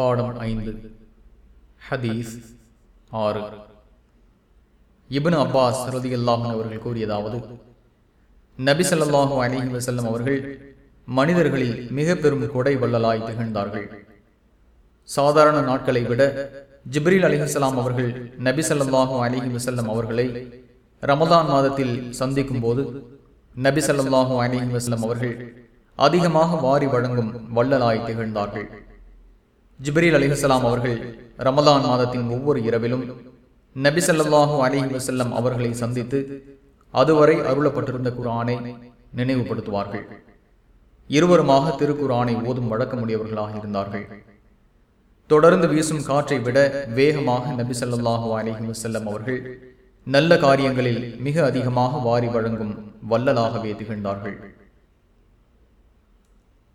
பாடம் ஐந்து. ஹதீஸ் ஆறு. இப்னு அப்பாஸ் ரதியல்லாஹன் அவர்கள் கூறியதாவது நபி ஸல்லல்லாஹு அலிஹி வசல்லம் அவர்கள் மனிதர்களில் மிக பெரும் கொடை வள்ளலாய் திகழ்ந்தார்கள். சாதாரண நாட்களை விட ஜிப்ரீல் அலிஹலாம் அவர்கள் நபி ஸல்லல்லாஹு அலிஹி வசல்லம் அவர்களை ரமதான் மாதத்தில் சந்திக்கும் போது நபி ஸல்லல்லாஹு அலிஹி வசல்லம் அவர்கள் அதிகமாக வாரி வழங்கும் வள்ளலாய் திகழ்ந்தார்கள். ஜிப்ரீல் அலிஹலாம் அவர்கள் ரமதான் மாதத்தின் ஒவ்வொரு இரவிலும் நபி ஸல்லல்லாஹு அலைஹி அவர்களை சந்தித்து அதுவரை அருளப்பட்டிருந்த குரானை நினைவுபடுத்துவார்கள். இருவருமாக திருக்குரானை ஓதும் வழக்கமுடையவர்களாக இருந்தார்கள். தொடர்ந்து வீசும் காற்றை விட வேகமாக நபி ஸல்லல்லாஹு அலைஹி அவர்கள் நல்ல காரியங்களில் மிக அதிகமாக வாரி வழங்கும் வல்லலாகவே திகழ்ந்தார்கள்.